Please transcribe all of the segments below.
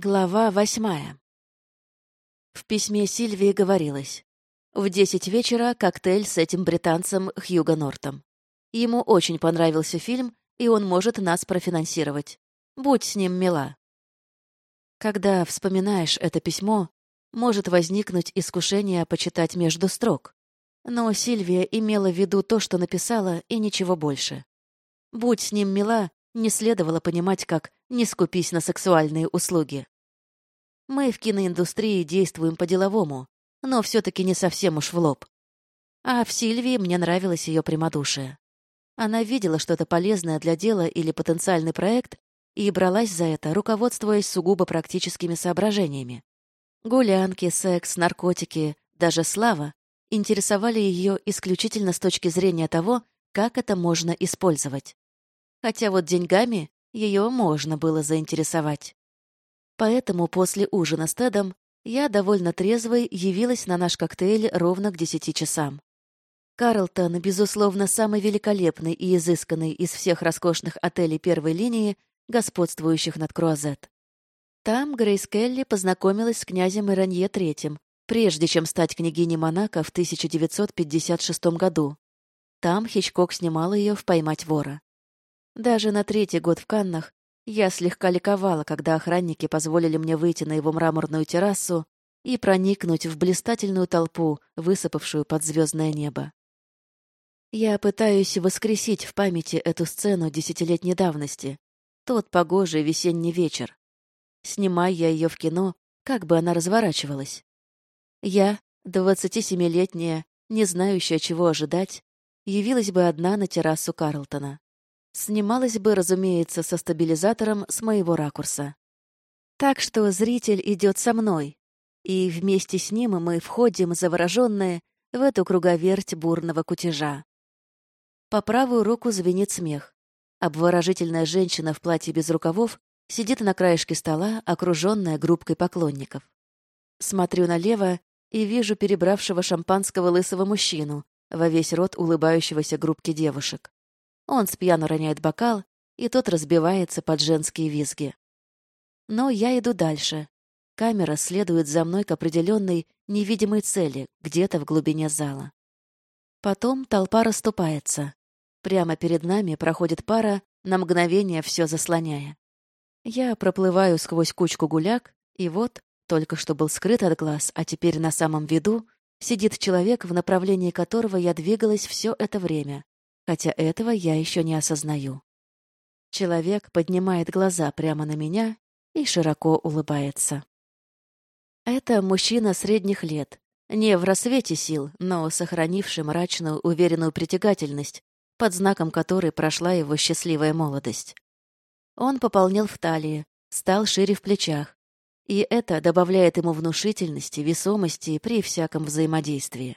Глава восьмая. В письме Сильвии говорилось. В десять вечера коктейль с этим британцем Хьюго Нортом. Ему очень понравился фильм, и он может нас профинансировать. Будь с ним мила. Когда вспоминаешь это письмо, может возникнуть искушение почитать между строк. Но Сильвия имела в виду то, что написала, и ничего больше. «Будь с ним мила» не следовало понимать как «не скупись на сексуальные услуги». Мы в киноиндустрии действуем по-деловому, но все-таки не совсем уж в лоб. А в Сильвии мне нравилось ее прямодушие. Она видела что-то полезное для дела или потенциальный проект и бралась за это, руководствуясь сугубо практическими соображениями. Гулянки, секс, наркотики, даже слава интересовали ее исключительно с точки зрения того, как это можно использовать. Хотя вот деньгами ее можно было заинтересовать. Поэтому после ужина с Тедом я довольно трезвой явилась на наш коктейль ровно к десяти часам. Карлтон, безусловно, самый великолепный и изысканный из всех роскошных отелей первой линии, господствующих над Круазет. Там Грейс Келли познакомилась с князем Иранье III, прежде чем стать княгиней Монако в 1956 году. Там Хичкок снимал ее в «Поймать вора». Даже на третий год в Каннах я слегка ликовала, когда охранники позволили мне выйти на его мраморную террасу и проникнуть в блистательную толпу, высыпавшую под звездное небо. Я пытаюсь воскресить в памяти эту сцену десятилетней давности, тот погожий весенний вечер. Снимая я ее в кино, как бы она разворачивалась. Я, 27-летняя, не знающая, чего ожидать, явилась бы одна на террасу Карлтона. Снималась бы, разумеется, со стабилизатором с моего ракурса. Так что зритель идет со мной, и вместе с ним мы входим, завороженные, в эту круговерть бурного кутежа. По правую руку звенит смех. Обворожительная женщина в платье без рукавов сидит на краешке стола, окруженная группкой поклонников. Смотрю налево и вижу перебравшего шампанского лысого мужчину, во весь рот улыбающегося группки девушек. Он с пьяну роняет бокал, и тот разбивается под женские визги. Но я иду дальше. Камера следует за мной к определенной невидимой цели, где-то в глубине зала. Потом толпа расступается. Прямо перед нами проходит пара, на мгновение все заслоняя. Я проплываю сквозь кучку гуляк, и вот, только что был скрыт от глаз, а теперь на самом виду, сидит человек, в направлении которого я двигалась все это время, хотя этого я еще не осознаю. Человек поднимает глаза прямо на меня и широко улыбается. Это мужчина средних лет, не в рассвете сил, но сохранивший мрачную, уверенную притягательность, под знаком которой прошла его счастливая молодость. Он пополнел в талии, стал шире в плечах, и это добавляет ему внушительности, весомости при всяком взаимодействии.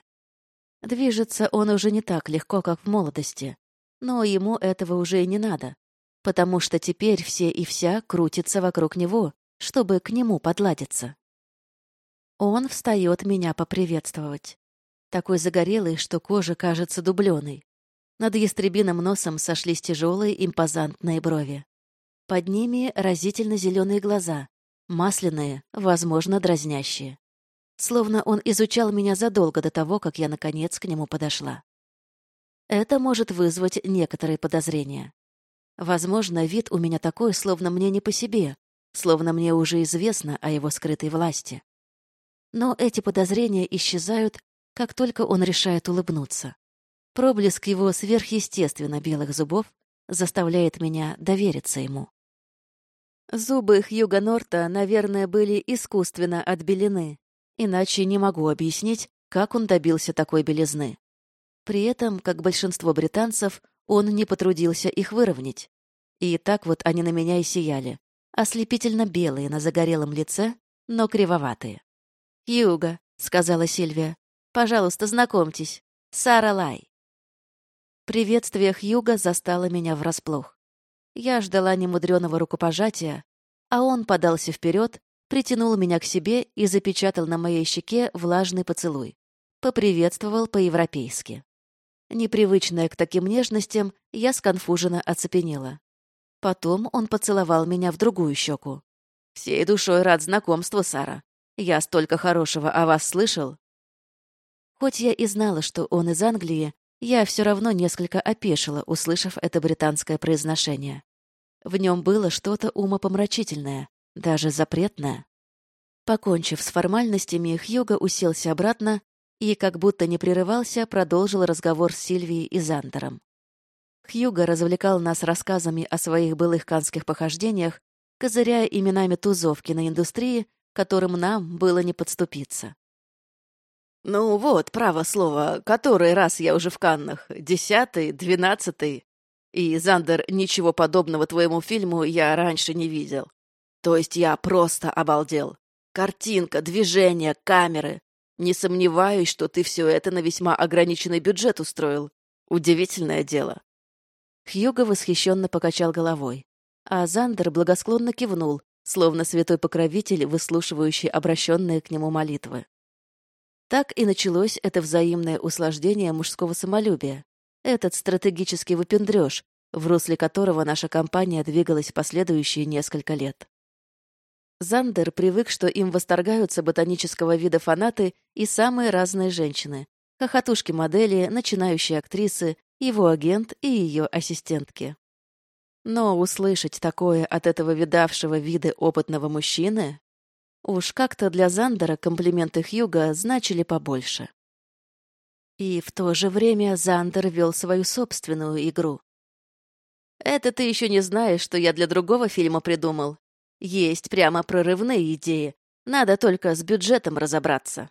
Движется он уже не так легко, как в молодости, но ему этого уже и не надо, потому что теперь все и вся крутятся вокруг него, чтобы к нему подладиться. Он встает меня поприветствовать. Такой загорелый, что кожа кажется дубленой. Над ястребиным носом сошлись тяжелые импозантные брови. Под ними разительно зеленые глаза, масляные, возможно, дразнящие словно он изучал меня задолго до того, как я, наконец, к нему подошла. Это может вызвать некоторые подозрения. Возможно, вид у меня такой, словно мне не по себе, словно мне уже известно о его скрытой власти. Но эти подозрения исчезают, как только он решает улыбнуться. Проблеск его сверхъестественно белых зубов заставляет меня довериться ему. Зубы Хьюга Норта, наверное, были искусственно отбелены, Иначе не могу объяснить, как он добился такой белизны. При этом, как большинство британцев, он не потрудился их выровнять. И так вот они на меня и сияли. Ослепительно белые на загорелом лице, но кривоватые. «Юга», — сказала Сильвия, — «пожалуйста, знакомьтесь. Сара Лай». Приветствие Хьюга застало меня врасплох. Я ждала немудреного рукопожатия, а он подался вперед притянул меня к себе и запечатал на моей щеке влажный поцелуй. Поприветствовал по-европейски. Непривычная к таким нежностям, я сконфуженно оцепенела. Потом он поцеловал меня в другую щеку. Всей душой рад знакомству, Сара. Я столько хорошего о вас слышал. Хоть я и знала, что он из Англии, я все равно несколько опешила, услышав это британское произношение. В нем было что-то умопомрачительное, даже запретное. Покончив с формальностями, Хьюго уселся обратно и, как будто не прерывался, продолжил разговор с Сильвией и Зандером. Хьюго развлекал нас рассказами о своих былых канских похождениях, козыряя именами тузов киноиндустрии, которым нам было не подступиться. «Ну вот, право слово, который раз я уже в Каннах? Десятый, двенадцатый? И, Зандер, ничего подобного твоему фильму я раньше не видел. То есть я просто обалдел. Картинка, движение, камеры. Не сомневаюсь, что ты все это на весьма ограниченный бюджет устроил. Удивительное дело». Хьюго восхищенно покачал головой, а Зандер благосклонно кивнул, словно святой покровитель, выслушивающий обращенные к нему молитвы. Так и началось это взаимное услаждение мужского самолюбия, этот стратегический выпендрёж, в русле которого наша компания двигалась последующие несколько лет. Зандер привык, что им восторгаются ботанического вида фанаты и самые разные женщины, хохотушки-модели, начинающие актрисы, его агент и ее ассистентки. Но услышать такое от этого видавшего виды опытного мужчины Уж как-то для Зандера комплименты Хьюга значили побольше. И в то же время Зандер вел свою собственную игру. «Это ты еще не знаешь, что я для другого фильма придумал. Есть прямо прорывные идеи. Надо только с бюджетом разобраться».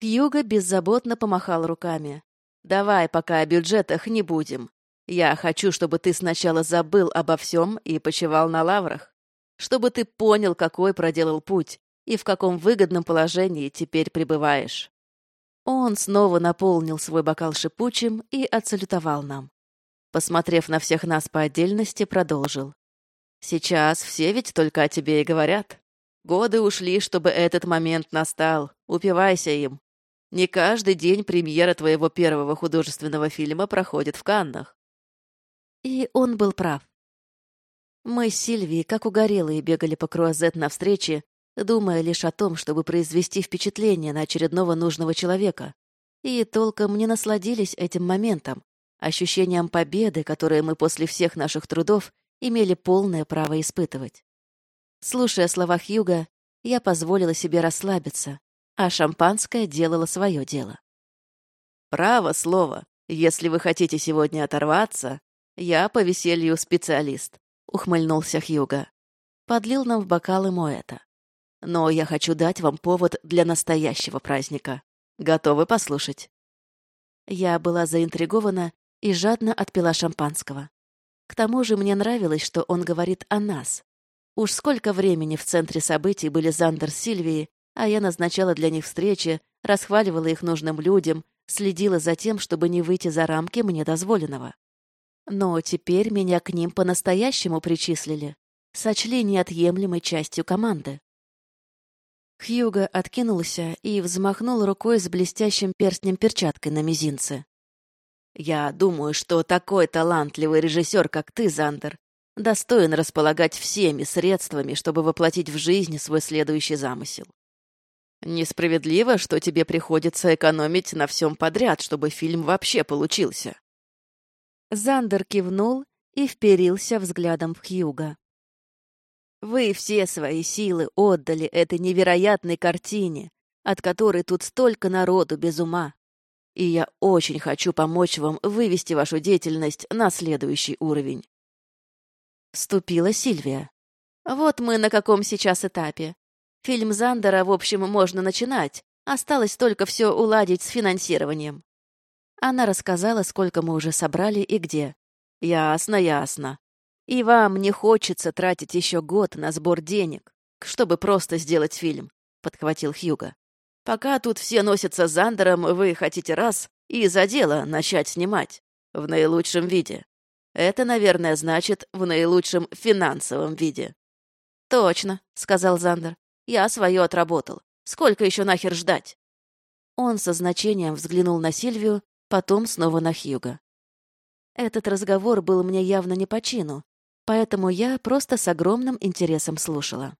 Хьюга беззаботно помахал руками. «Давай пока о бюджетах не будем. Я хочу, чтобы ты сначала забыл обо всем и почивал на лаврах чтобы ты понял, какой проделал путь и в каком выгодном положении теперь пребываешь». Он снова наполнил свой бокал шипучим и отсалютовал нам. Посмотрев на всех нас по отдельности, продолжил. «Сейчас все ведь только о тебе и говорят. Годы ушли, чтобы этот момент настал. Упивайся им. Не каждый день премьера твоего первого художественного фильма проходит в Каннах». И он был прав. Мы с Сильвией, как угорелые, бегали по Круазет навстрече, думая лишь о том, чтобы произвести впечатление на очередного нужного человека. И толком не насладились этим моментом, ощущением победы, которое мы после всех наших трудов имели полное право испытывать. Слушая слова Хьюга, я позволила себе расслабиться, а шампанское делало свое дело. «Право слово. Если вы хотите сегодня оторваться, я по веселью специалист. — ухмыльнулся Хьюга. Подлил нам в бокалы Моэта. «Но я хочу дать вам повод для настоящего праздника. Готовы послушать?» Я была заинтригована и жадно отпила шампанского. К тому же мне нравилось, что он говорит о нас. Уж сколько времени в центре событий были Зандер с Сильвией, а я назначала для них встречи, расхваливала их нужным людям, следила за тем, чтобы не выйти за рамки мне дозволенного. Но теперь меня к ним по-настоящему причислили, сочли неотъемлемой частью команды. Хьюго откинулся и взмахнул рукой с блестящим перстнем-перчаткой на мизинце. «Я думаю, что такой талантливый режиссер, как ты, Зандер, достоин располагать всеми средствами, чтобы воплотить в жизнь свой следующий замысел. Несправедливо, что тебе приходится экономить на всем подряд, чтобы фильм вообще получился. Зандер кивнул и вперился взглядом в Хьюга. «Вы все свои силы отдали этой невероятной картине, от которой тут столько народу без ума. И я очень хочу помочь вам вывести вашу деятельность на следующий уровень». Вступила Сильвия. «Вот мы на каком сейчас этапе. Фильм Зандера, в общем, можно начинать. Осталось только все уладить с финансированием. Она рассказала, сколько мы уже собрали и где. Ясно, ясно. И вам не хочется тратить еще год на сбор денег, чтобы просто сделать фильм, подхватил Хьюга. Пока тут все носятся Зандером, вы хотите раз и за дело начать снимать. В наилучшем виде. Это, наверное, значит, в наилучшем финансовом виде. «Точно», — сказал Зандер. «Я свое отработал. Сколько еще нахер ждать?» Он со значением взглянул на Сильвию, потом снова на Хьюга. Этот разговор был мне явно не по чину, поэтому я просто с огромным интересом слушала.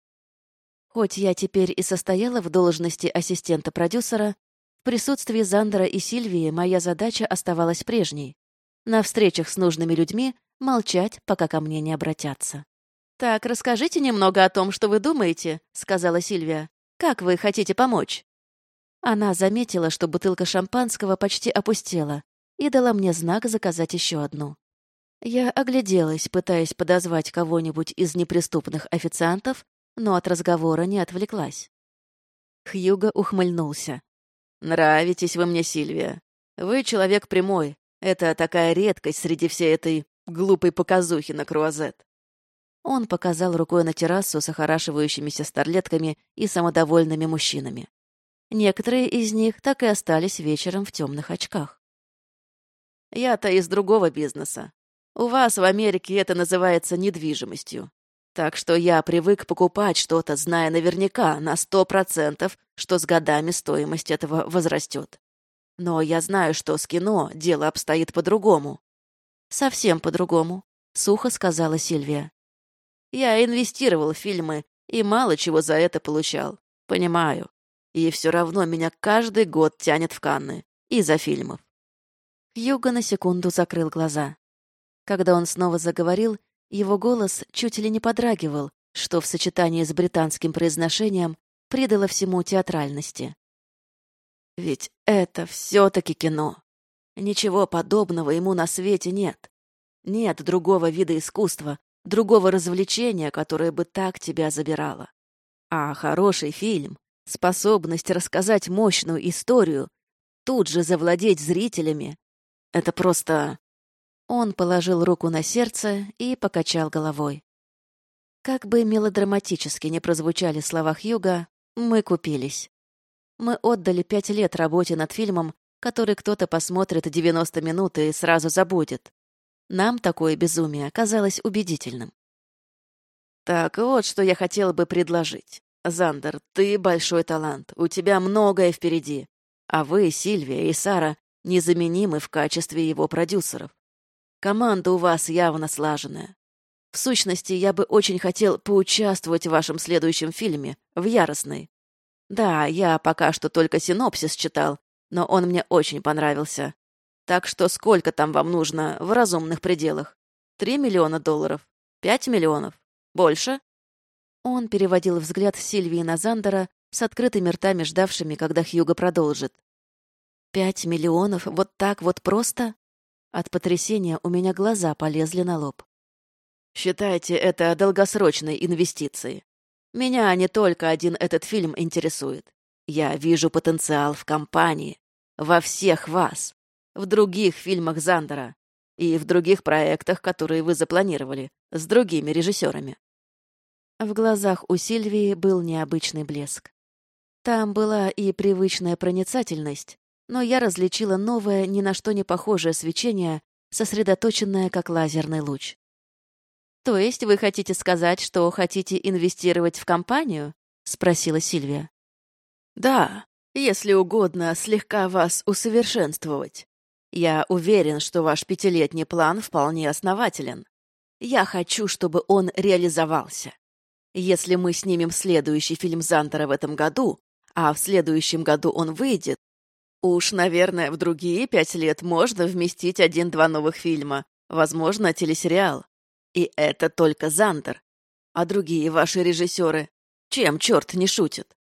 Хоть я теперь и состояла в должности ассистента-продюсера, в присутствии Зандера и Сильвии моя задача оставалась прежней. На встречах с нужными людьми молчать, пока ко мне не обратятся. «Так, расскажите немного о том, что вы думаете», — сказала Сильвия. «Как вы хотите помочь?» Она заметила, что бутылка шампанского почти опустела, и дала мне знак заказать еще одну. Я огляделась, пытаясь подозвать кого-нибудь из неприступных официантов, но от разговора не отвлеклась. Хьюго ухмыльнулся. «Нравитесь вы мне, Сильвия. Вы человек прямой. Это такая редкость среди всей этой глупой показухи на круазет». Он показал рукой на террасу с охорашивающимися старлетками и самодовольными мужчинами. Некоторые из них так и остались вечером в темных очках. «Я-то из другого бизнеса. У вас в Америке это называется недвижимостью. Так что я привык покупать что-то, зная наверняка на сто процентов, что с годами стоимость этого возрастет. Но я знаю, что с кино дело обстоит по-другому. Совсем по-другому, сухо сказала Сильвия. Я инвестировал в фильмы и мало чего за это получал. Понимаю. И все равно меня каждый год тянет в Канны. Из-за фильмов. Юга на секунду закрыл глаза. Когда он снова заговорил, его голос чуть ли не подрагивал, что в сочетании с британским произношением придало всему театральности. Ведь это все-таки кино. Ничего подобного ему на свете нет. Нет другого вида искусства, другого развлечения, которое бы так тебя забирало. А хороший фильм, способность рассказать мощную историю, тут же завладеть зрителями — это просто... Он положил руку на сердце и покачал головой. Как бы мелодраматически не прозвучали слова Хьюга, мы купились. Мы отдали пять лет работе над фильмом, который кто-то посмотрит 90 минут и сразу забудет. Нам такое безумие казалось убедительным. Так вот, что я хотел бы предложить. Зандер, ты большой талант, у тебя многое впереди. А вы, Сильвия и Сара, незаменимы в качестве его продюсеров. Команда у вас явно слаженная. В сущности, я бы очень хотел поучаствовать в вашем следующем фильме, в «Яростной». Да, я пока что только синопсис читал, но он мне очень понравился. Так что сколько там вам нужно в разумных пределах? Три миллиона долларов? Пять миллионов? Больше?» Он переводил взгляд Сильвии на Зандера с открытыми ртами, ждавшими, когда Хьюго продолжит. «Пять миллионов? Вот так вот просто?» От потрясения у меня глаза полезли на лоб. «Считайте это долгосрочной инвестицией. Меня не только один этот фильм интересует. Я вижу потенциал в компании, во всех вас, в других фильмах Зандера и в других проектах, которые вы запланировали, с другими режиссерами». В глазах у Сильвии был необычный блеск. Там была и привычная проницательность, но я различила новое, ни на что не похожее свечение, сосредоточенное как лазерный луч. «То есть вы хотите сказать, что хотите инвестировать в компанию?» — спросила Сильвия. «Да, если угодно, слегка вас усовершенствовать. Я уверен, что ваш пятилетний план вполне основателен. Я хочу, чтобы он реализовался. Если мы снимем следующий фильм Зантера в этом году, а в следующем году он выйдет, Уж, наверное, в другие пять лет можно вместить один-два новых фильма, возможно, телесериал. И это только Зандер. А другие ваши режиссеры, чем черт не шутит?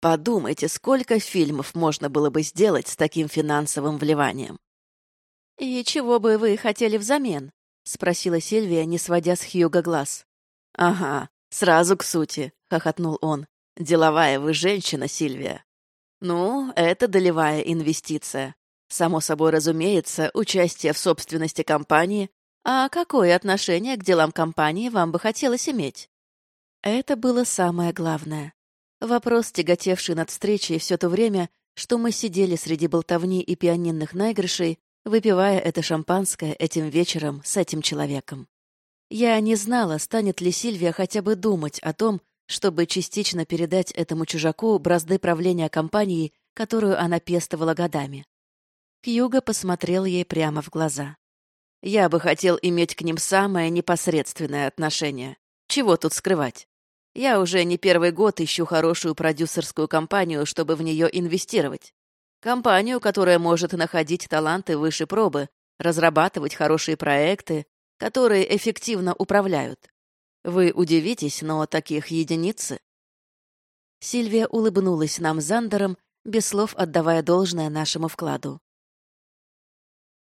Подумайте, сколько фильмов можно было бы сделать с таким финансовым вливанием. «И чего бы вы хотели взамен?» — спросила Сильвия, не сводя с Хьюга глаз. «Ага, сразу к сути», — хохотнул он. «Деловая вы женщина, Сильвия. Ну, это долевая инвестиция. Само собой разумеется, участие в собственности компании. А какое отношение к делам компании вам бы хотелось иметь? Это было самое главное. Вопрос, тяготевший над встречей все то время, что мы сидели среди болтовни и пианинных наигрышей, выпивая это шампанское этим вечером с этим человеком. Я не знала, станет ли Сильвия хотя бы думать о том, чтобы частично передать этому чужаку бразды правления компанией, которую она пестовала годами. Кьюга посмотрел ей прямо в глаза. «Я бы хотел иметь к ним самое непосредственное отношение. Чего тут скрывать? Я уже не первый год ищу хорошую продюсерскую компанию, чтобы в нее инвестировать. Компанию, которая может находить таланты выше пробы, разрабатывать хорошие проекты, которые эффективно управляют. Вы удивитесь, но таких единицы. Сильвия улыбнулась нам Зандером, без слов отдавая должное нашему вкладу.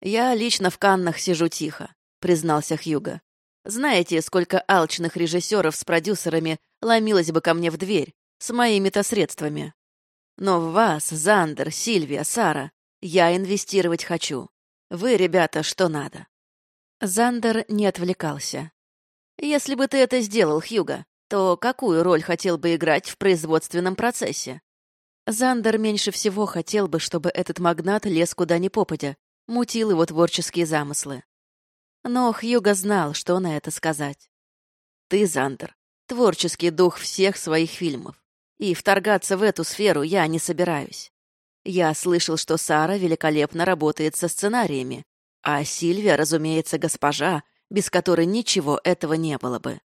«Я лично в Каннах сижу тихо», — признался Хьюго. «Знаете, сколько алчных режиссеров с продюсерами ломилось бы ко мне в дверь с моими-то средствами? Но в вас, Зандер, Сильвия, Сара, я инвестировать хочу. Вы, ребята, что надо». Зандер не отвлекался. «Если бы ты это сделал, Хьюго, то какую роль хотел бы играть в производственном процессе?» Зандер меньше всего хотел бы, чтобы этот магнат лез куда ни попадя, мутил его творческие замыслы. Но Хьюго знал, что на это сказать. «Ты, Зандер, творческий дух всех своих фильмов, и вторгаться в эту сферу я не собираюсь. Я слышал, что Сара великолепно работает со сценариями, а Сильвия, разумеется, госпожа, без которой ничего этого не было бы».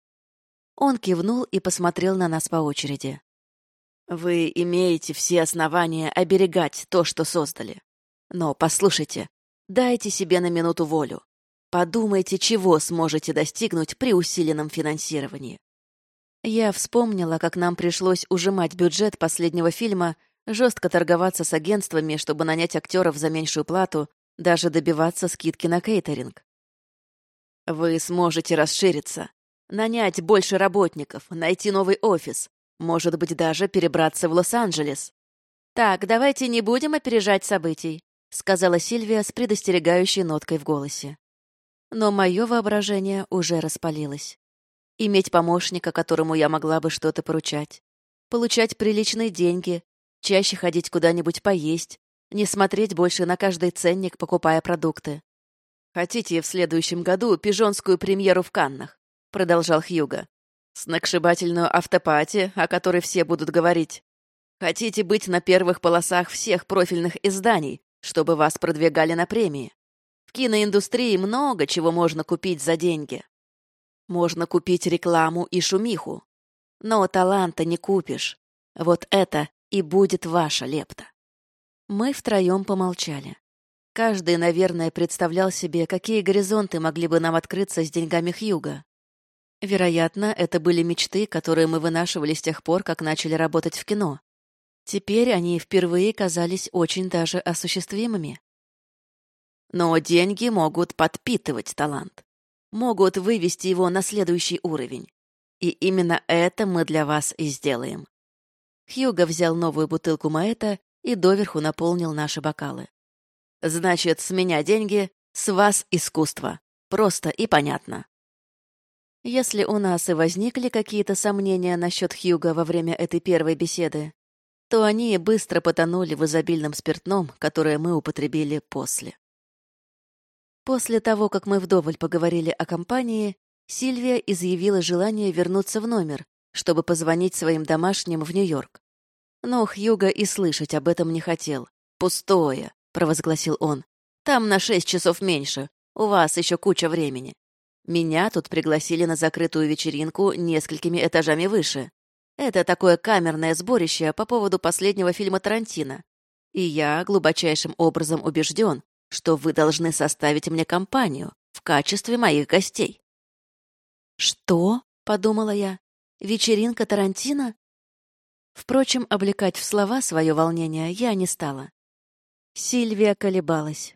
Он кивнул и посмотрел на нас по очереди. «Вы имеете все основания оберегать то, что создали. Но послушайте, Дайте себе на минуту волю. Подумайте, чего сможете достигнуть при усиленном финансировании. Я вспомнила, как нам пришлось ужимать бюджет последнего фильма, жестко торговаться с агентствами, чтобы нанять актеров за меньшую плату, даже добиваться скидки на кейтеринг. Вы сможете расшириться, нанять больше работников, найти новый офис, может быть, даже перебраться в Лос-Анджелес. Так, давайте не будем опережать событий. — сказала Сильвия с предостерегающей ноткой в голосе. Но мое воображение уже распалилось. Иметь помощника, которому я могла бы что-то поручать. Получать приличные деньги, чаще ходить куда-нибудь поесть, не смотреть больше на каждый ценник, покупая продукты. «Хотите в следующем году пижонскую премьеру в Каннах?» — продолжал Хьюго. «Сногсшибательную автопати, о которой все будут говорить. Хотите быть на первых полосах всех профильных изданий, чтобы вас продвигали на премии. В киноиндустрии много чего можно купить за деньги. Можно купить рекламу и шумиху. Но таланта не купишь. Вот это и будет ваша лепта. Мы втроем помолчали. Каждый, наверное, представлял себе, какие горизонты могли бы нам открыться с деньгами Хьюга. Вероятно, это были мечты, которые мы вынашивали с тех пор, как начали работать в кино. Теперь они впервые казались очень даже осуществимыми. Но деньги могут подпитывать талант, могут вывести его на следующий уровень. И именно это мы для вас и сделаем. Хьюго взял новую бутылку Маэта и доверху наполнил наши бокалы. Значит, с меня деньги, с вас искусство. Просто и понятно. Если у нас и возникли какие-то сомнения насчет Хьюга во время этой первой беседы, то они быстро потонули в изобильном спиртном, которое мы употребили после. После того, как мы вдоволь поговорили о компании, Сильвия изъявила желание вернуться в номер, чтобы позвонить своим домашним в Нью-Йорк. Но Хьюго и слышать об этом не хотел. «Пустое», — провозгласил он. «Там на шесть часов меньше. У вас еще куча времени. Меня тут пригласили на закрытую вечеринку несколькими этажами выше. Это такое камерное сборище по поводу последнего фильма Тарантино. И я глубочайшим образом убежден, что вы должны составить мне компанию в качестве моих гостей. «Что?» — подумала я. «Вечеринка Тарантино?» Впрочем, облекать в слова свое волнение я не стала. Сильвия колебалась.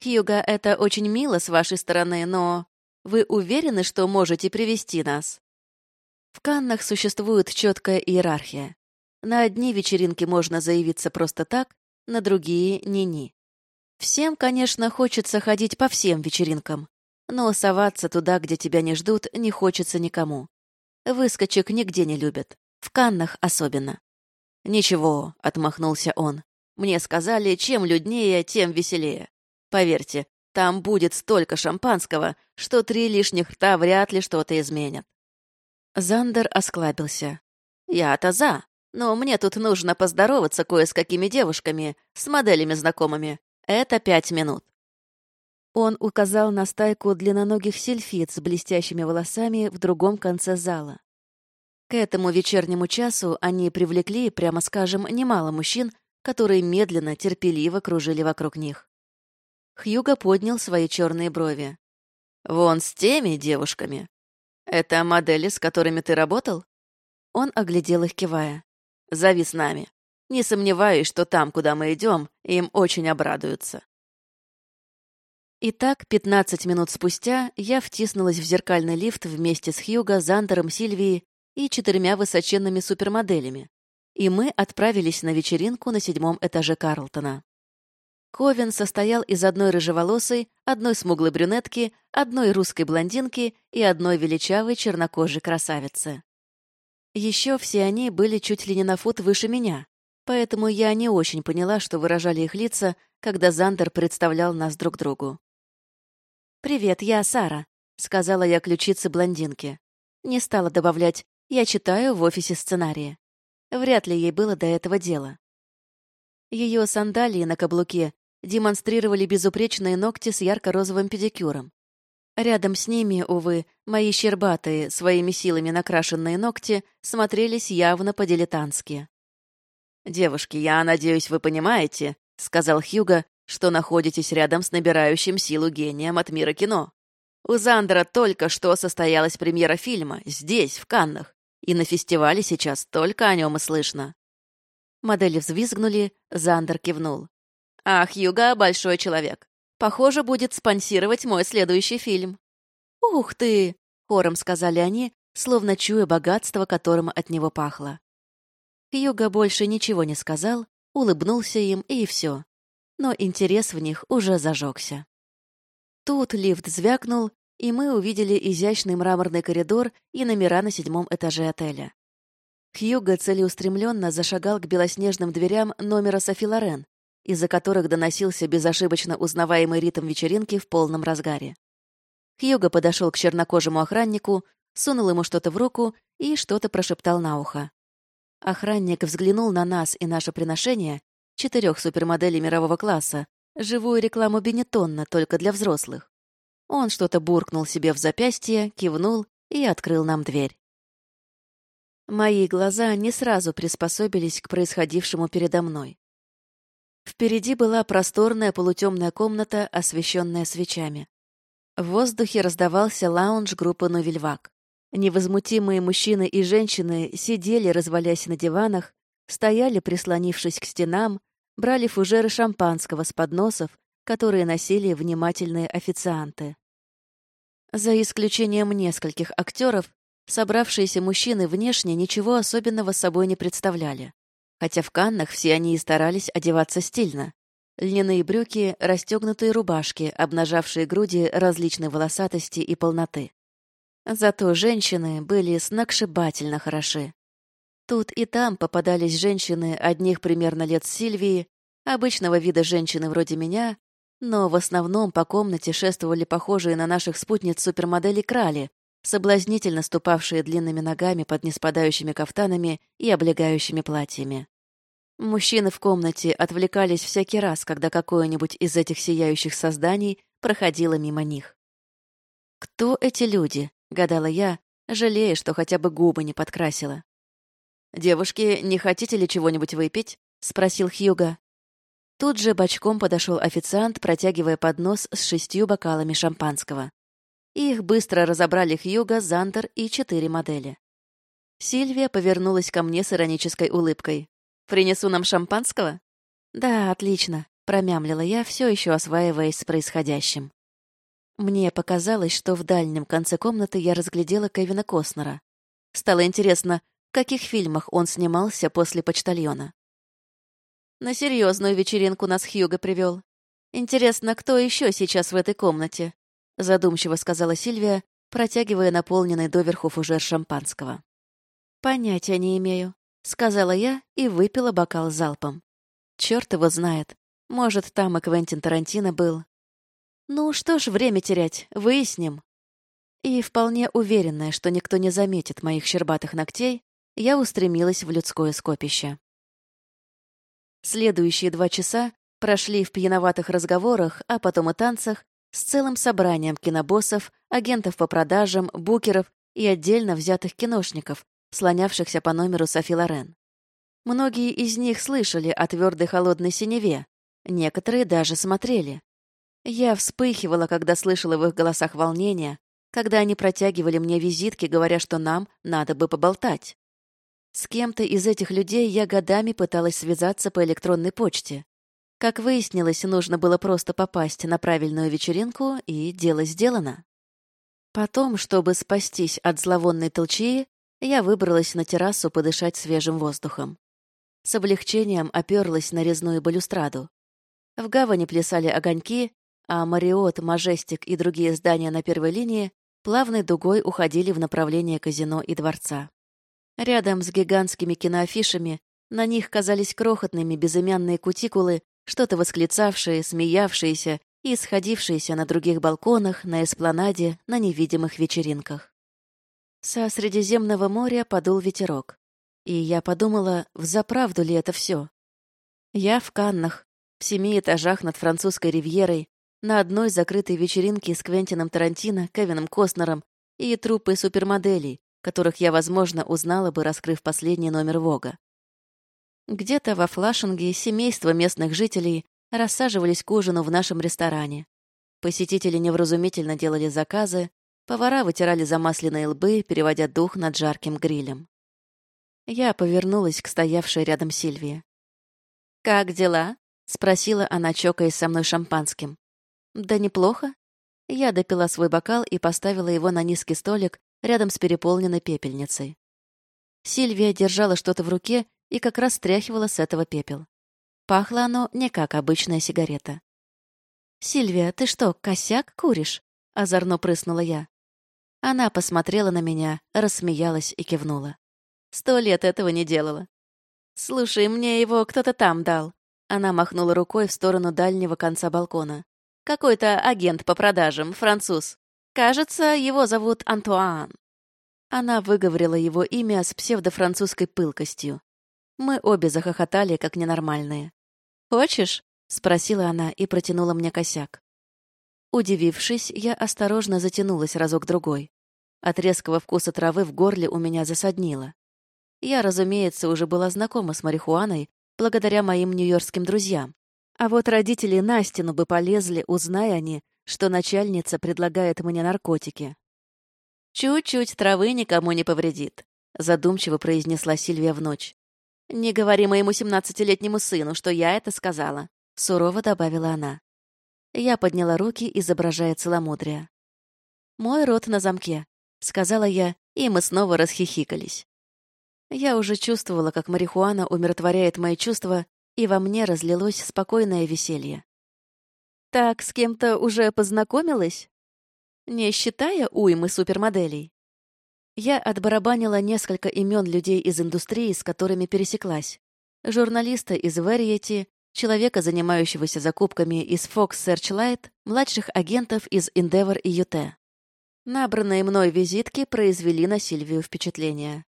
«Хьюга, это очень мило с вашей стороны, но вы уверены, что можете привести нас?» В Каннах существует четкая иерархия. На одни вечеринки можно заявиться просто так, на другие — ни-ни. Всем, конечно, хочется ходить по всем вечеринкам, но соваться туда, где тебя не ждут, не хочется никому. Выскочек нигде не любят, в Каннах особенно. «Ничего», — отмахнулся он. «Мне сказали, чем люднее, тем веселее. Поверьте, там будет столько шампанского, что три лишних рта вряд ли что-то изменят». Зандер осклабился. «Я-то за, но мне тут нужно поздороваться кое с какими девушками, с моделями знакомыми. Это пять минут». Он указал на стайку длинноногих сельфиц с блестящими волосами в другом конце зала. К этому вечернему часу они привлекли, прямо скажем, немало мужчин, которые медленно, терпеливо кружили вокруг них. Хьюго поднял свои черные брови. «Вон с теми девушками. Это модели, с которыми ты работал?» Он оглядел их, кивая. «Зови с нами. Не сомневаюсь, что там, куда мы идем, им очень обрадуются». Итак, 15 минут спустя я втиснулась в зеркальный лифт вместе с Хьюго, Зандером, Сильвией и четырьмя высоченными супермоделями, и мы отправились на вечеринку на седьмом этаже Карлтона. Ковен состоял из одной рыжеволосой, одной смуглой брюнетки, одной русской блондинки и одной величавой чернокожей красавицы. Еще все они были чуть ли не на фут выше меня, поэтому я не очень поняла, что выражали их лица, когда Зандер представлял нас друг другу. «Привет, я Сара», — сказала я ключице блондинки. Не стала добавлять «я читаю в офисе сценария». Вряд ли ей было до этого дела. Ее сандалии на каблуке демонстрировали безупречные ногти с ярко-розовым педикюром. Рядом с ними, увы, мои щербатые, своими силами накрашенные ногти смотрелись явно по-дилетантски. «Девушки, я надеюсь, вы понимаете», — сказал Хьюго, что находитесь рядом с набирающим силу гением от мира кино. У Зандера только что состоялась премьера фильма, здесь, в Каннах, и на фестивале сейчас только о нем и слышно. Модели взвизгнули, Зандер кивнул. «Ах, Юга — большой человек. Похоже, будет спонсировать мой следующий фильм». «Ух ты!» — хором сказали они, словно чуя богатство, которым от него пахло. Юга больше ничего не сказал, улыбнулся им, и все но интерес в них уже зажегся. Тут лифт звякнул, и мы увидели изящный мраморный коридор и номера на седьмом этаже отеля. Хьюго целеустремленно зашагал к белоснежным дверям номера Софи Лорен, из-за которых доносился безошибочно узнаваемый ритм вечеринки в полном разгаре. Хьюго подошел к чернокожему охраннику, сунул ему что-то в руку и что-то прошептал на ухо. Охранник взглянул на нас и наше приношение четырех супермоделей мирового класса, живую рекламу Бенетонна только для взрослых. Он что-то буркнул себе в запястье, кивнул и открыл нам дверь. Мои глаза не сразу приспособились к происходившему передо мной. Впереди была просторная полутемная комната, освещенная свечами. В воздухе раздавался лаунж группы «Новельвак». Невозмутимые мужчины и женщины сидели, развалясь на диванах, стояли, прислонившись к стенам, брали фужеры шампанского с подносов, которые носили внимательные официанты. За исключением нескольких актеров, собравшиеся мужчины внешне ничего особенного собой не представляли. Хотя в Каннах все они и старались одеваться стильно. Льняные брюки, расстегнутые рубашки, обнажавшие груди различной волосатости и полноты. Зато женщины были сногсшибательно хороши. Тут и там попадались женщины одних примерно лет Сильвии, обычного вида женщины вроде меня, но в основном по комнате шествовали похожие на наших спутниц супермодели крали, соблазнительно ступавшие длинными ногами под неспадающими кафтанами и облегающими платьями. Мужчины в комнате отвлекались всякий раз, когда какое-нибудь из этих сияющих созданий проходило мимо них. «Кто эти люди?» — гадала я, жалея, что хотя бы губы не подкрасила. «Девушки, не хотите ли чего-нибудь выпить?» — спросил Хьюга. Тут же бочком подошел официант, протягивая поднос с шестью бокалами шампанского. Их быстро разобрали Хьюга, Зандер и четыре модели. Сильвия повернулась ко мне с иронической улыбкой. «Принесу нам шампанского?» «Да, отлично», — промямлила я, все еще осваиваясь с происходящим. Мне показалось, что в дальнем конце комнаты я разглядела Кевина Костнера. Стало интересно, в каких фильмах он снимался после «Почтальона». На серьезную вечеринку нас Хьюго привел. Интересно, кто еще сейчас в этой комнате? Задумчиво сказала Сильвия, протягивая наполненный доверху фужер шампанского. Понятия не имею, сказала я и выпила бокал залпом. Черт его знает. Может, там и Квентин Тарантино был. Ну что ж, время терять, выясним. И вполне уверенная, что никто не заметит моих щербатых ногтей, я устремилась в людское скопище. Следующие два часа прошли в пьяноватых разговорах, а потом и танцах с целым собранием кинобоссов, агентов по продажам, букеров и отдельно взятых киношников, слонявшихся по номеру Софи Лорен. Многие из них слышали о твердой холодной синеве, некоторые даже смотрели. Я вспыхивала, когда слышала в их голосах волнение, когда они протягивали мне визитки, говоря, что нам надо бы поболтать. С кем-то из этих людей я годами пыталась связаться по электронной почте. Как выяснилось, нужно было просто попасть на правильную вечеринку, и дело сделано. Потом, чтобы спастись от зловонной толчии, я выбралась на террасу подышать свежим воздухом. С облегчением оперлась на резную балюстраду. В гавани плясали огоньки, а Мариот, Мажестик и другие здания на первой линии плавной дугой уходили в направлении казино и дворца. Рядом с гигантскими киноафишами на них казались крохотными безымянные кутикулы, что-то восклицавшие, смеявшиеся и сходившиеся на других балконах, на эспланаде, на невидимых вечеринках. Со Средиземного моря подул ветерок, и я подумала, взаправду ли это все. Я в Каннах, в семи этажах над французской ривьерой, на одной закрытой вечеринке с Квентином Тарантино, Кевином Костнером и труппой супермоделей, которых я, возможно, узнала бы, раскрыв последний номер Вога. Где-то во Флашинге семейство местных жителей рассаживались к ужину в нашем ресторане. Посетители невразумительно делали заказы, повара вытирали замасленные лбы, переводя дух над жарким грилем. Я повернулась к стоявшей рядом Сильвии. «Как дела?» — спросила она, чокаясь со мной шампанским. «Да неплохо». Я допила свой бокал и поставила его на низкий столик рядом с переполненной пепельницей. Сильвия держала что-то в руке и как раз стряхивала с этого пепел. Пахло оно не как обычная сигарета. «Сильвия, ты что, косяк куришь?» — озорно прыснула я. Она посмотрела на меня, рассмеялась и кивнула. «Сто лет этого не делала. Слушай, мне его кто-то там дал». Она махнула рукой в сторону дальнего конца балкона. Какой-то агент по продажам, француз. Кажется, его зовут Антуан. Она выговорила его имя с псевдофранцузской пылкостью. Мы обе захохотали, как ненормальные. «Хочешь?» — спросила она и протянула мне косяк. Удивившись, я осторожно затянулась разок-другой. От резкого вкуса травы в горле у меня засаднило. Я, разумеется, уже была знакома с марихуаной благодаря моим нью-йоркским друзьям. А вот родители на стену бы полезли, узная они, что начальница предлагает мне наркотики. «Чуть-чуть травы никому не повредит», — задумчиво произнесла Сильвия в ночь. «Не говори моему семнадцатилетнему сыну, что я это сказала», — сурово добавила она. Я подняла руки, изображая целомудрие. «Мой рот на замке», — сказала я, и мы снова расхихикались. Я уже чувствовала, как марихуана умиротворяет мои чувства и во мне разлилось спокойное веселье. «Так с кем-то уже познакомилась?» «Не считая уймы супермоделей?» Я отбарабанила несколько имен людей из индустрии, с которыми пересеклась. Журналиста из Variety, человека, занимающегося закупками из Fox Searchlight, младших агентов из Endeavor и UT. Набранные мной визитки произвели на Сильвию впечатление.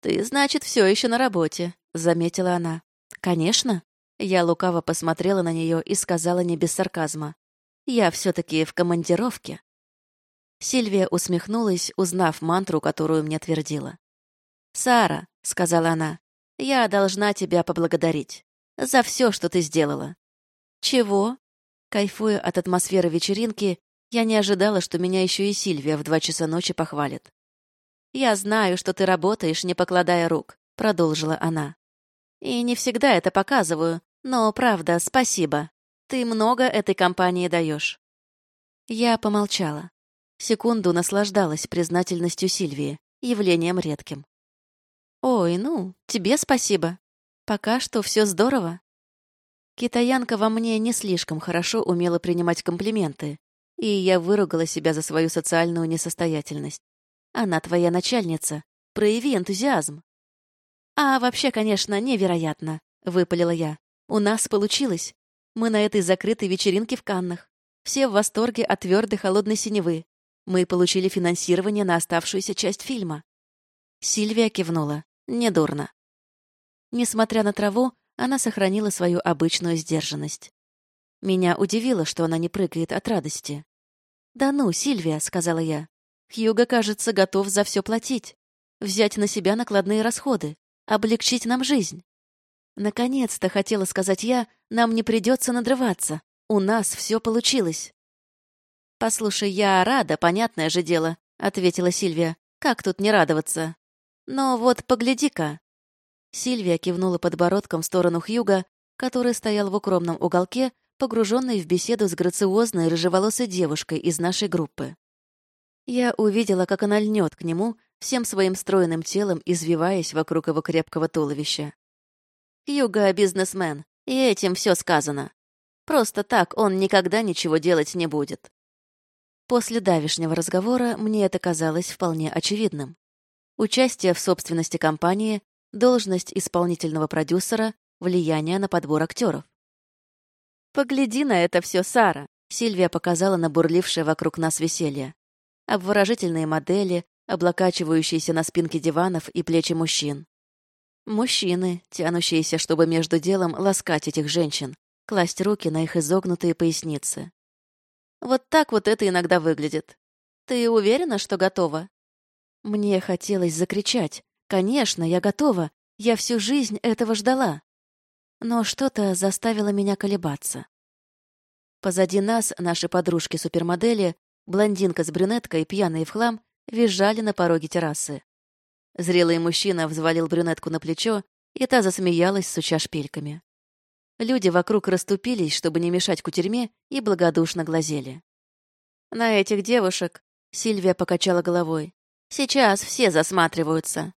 «Ты, значит, все еще на работе», — заметила она. «Конечно». Я лукаво посмотрела на нее и сказала не без сарказма. «Я все-таки в командировке». Сильвия усмехнулась, узнав мантру, которую мне твердила. «Сара», — сказала она, — «я должна тебя поблагодарить за все, что ты сделала». «Чего?» Кайфуя от атмосферы вечеринки, я не ожидала, что меня еще и Сильвия в два часа ночи похвалит. «Я знаю, что ты работаешь, не покладая рук», — продолжила она. И не всегда это показываю, но, правда, спасибо. Ты много этой компании даешь. Я помолчала. Секунду наслаждалась признательностью Сильвии, явлением редким. «Ой, ну, тебе спасибо. Пока что все здорово». Китаянка во мне не слишком хорошо умела принимать комплименты, и я выругала себя за свою социальную несостоятельность. Она твоя начальница. Прояви энтузиазм. «А вообще, конечно, невероятно», — выпалила я. «У нас получилось. Мы на этой закрытой вечеринке в Каннах. Все в восторге от твердой холодной синевы. Мы получили финансирование на оставшуюся часть фильма». Сильвия кивнула. «Недурно». Несмотря на траву, она сохранила свою обычную сдержанность. Меня удивило, что она не прыгает от радости. «Да ну, Сильвия», — сказала я. «Хьюго, кажется, готов за все платить. взять на себя накладные расходы, облегчить нам жизнь. Наконец-то, хотела сказать я, нам не придется надрываться. У нас все получилось. «Послушай, я рада, понятное же дело», — ответила Сильвия. «Как тут не радоваться? Но вот погляди-ка». Сильвия кивнула подбородком в сторону Хьюга, который стоял в укромном уголке, погруженный в беседу с грациозной рыжеволосой девушкой из нашей группы. Я увидела, как она льнет к нему, всем своим стройным телом извиваясь вокруг его крепкого туловища. Хьюга — бизнесмен, и этим все сказано. Просто так он никогда ничего делать не будет. После давешнего разговора мне это казалось вполне очевидным. Участие в собственности компании, должность исполнительного продюсера, влияние на подбор актеров. «Погляди на это все, Сара!» Сильвия показала на бурлившее вокруг нас веселье. Обворожительные модели, облокачивающиеся на спинке диванов и плечи мужчин. Мужчины, тянущиеся, чтобы между делом ласкать этих женщин, класть руки на их изогнутые поясницы. Вот так вот это иногда выглядит. Ты уверена, что готова? Мне хотелось закричать. Конечно, я готова. Я всю жизнь этого ждала. Но что-то заставило меня колебаться. Позади нас наши подружки-супермодели, блондинка с брюнеткой, пьяные в хлам, визжали на пороге террасы. Зрелый мужчина взвалил брюнетку на плечо, и та засмеялась, суча шпильками. Люди вокруг расступились, чтобы не мешать кутерьме, и благодушно глазели. «На этих девушек», — Сильвия покачала головой, — «сейчас все засматриваются.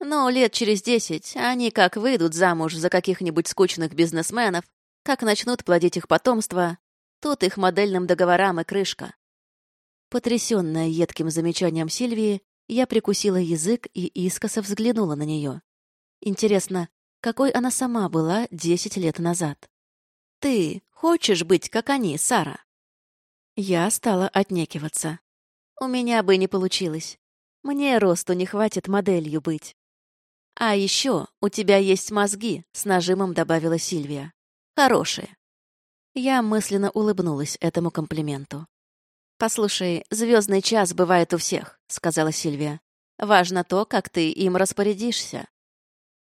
Но лет через десять они как выйдут замуж за каких-нибудь скучных бизнесменов, как начнут плодить их потомство, тут их модельным договорам и крышка». Потрясённая едким замечанием Сильвии, я прикусила язык и искоса взглянула на нее. Интересно, какой она сама была десять лет назад. «Ты хочешь быть, как они, Сара?» Я стала отнекиваться. «У меня бы не получилось. Мне росту не хватит моделью быть». «А еще у тебя есть мозги», — с нажимом добавила Сильвия. «Хорошие». Я мысленно улыбнулась этому комплименту. «Послушай, звездный час бывает у всех», — сказала Сильвия. «Важно то, как ты им распорядишься.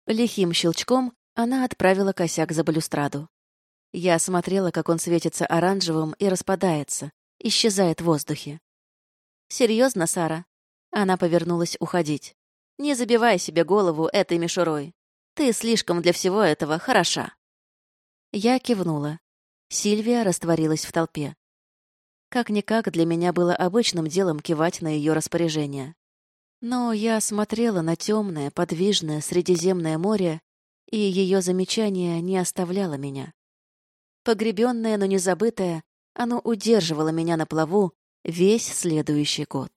Лихим щелчком она отправила косяк за балюстраду. Я смотрела, как он светится оранжевым и распадается, исчезает в воздухе. «Серьезно, Сара?» Она повернулась уходить. «Не забивай себе голову этой мишурой. Ты слишком для всего этого хороша». Я кивнула. Сильвия растворилась в толпе. Как-никак для меня было обычным делом кивать на ее распоряжение. Но я смотрела на темное, подвижное Средиземное море, и ее замечание не оставляло меня. Погребенное, но не забытое, оно удерживало меня на плаву весь следующий год.